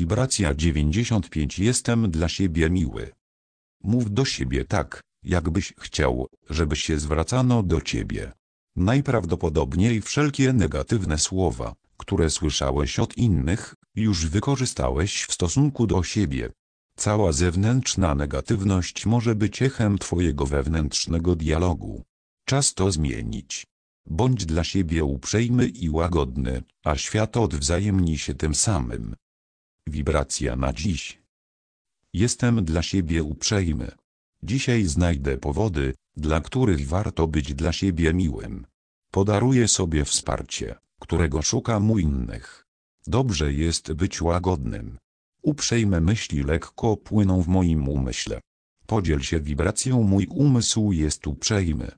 Wibracja 95 Jestem dla siebie miły. Mów do siebie tak, jakbyś chciał, żeby się zwracano do ciebie. Najprawdopodobniej wszelkie negatywne słowa, które słyszałeś od innych, już wykorzystałeś w stosunku do siebie. Cała zewnętrzna negatywność może być echem twojego wewnętrznego dialogu. Czas to zmienić. Bądź dla siebie uprzejmy i łagodny, a świat odwzajemni się tym samym. Wibracja na dziś. Jestem dla siebie uprzejmy. Dzisiaj znajdę powody, dla których warto być dla siebie miłym. Podaruję sobie wsparcie, którego szukam u innych. Dobrze jest być łagodnym. Uprzejme myśli lekko płyną w moim umyśle. Podziel się wibracją mój umysł jest uprzejmy.